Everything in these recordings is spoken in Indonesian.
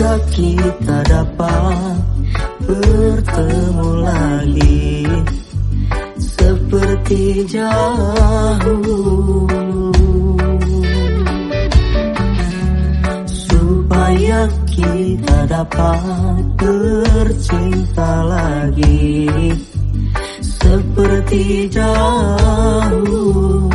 Semoga kita dapat bertemu lagi. Seperti jauh Supaya kita dapat bercinta lagi. Seperti jauh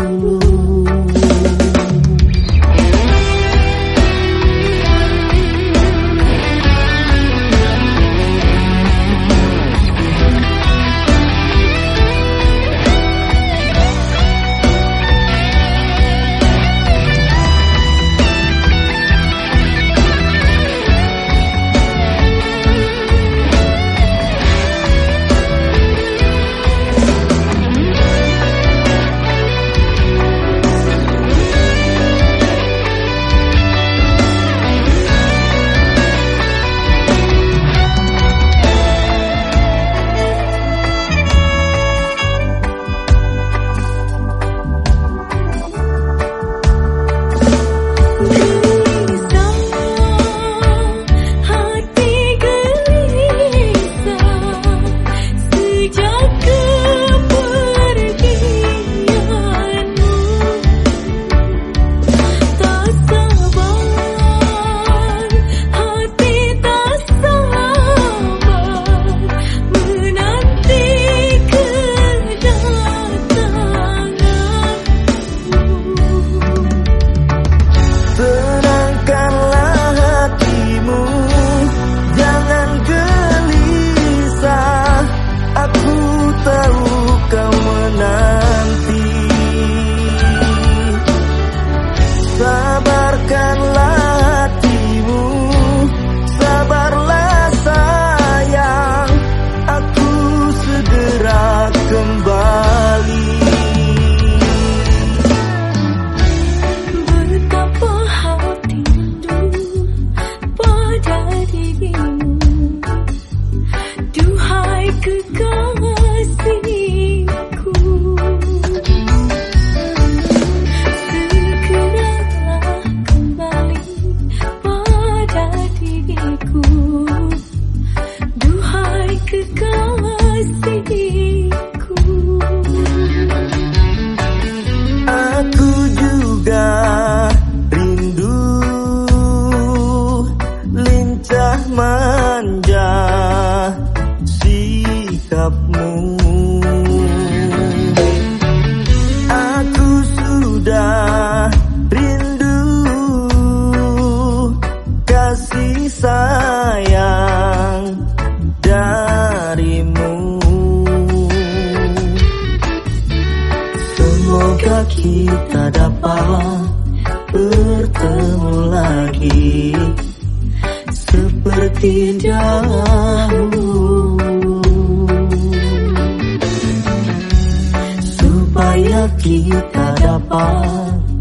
kita dapat bertemu lagi Seperti dahulu. Supaya kita dapat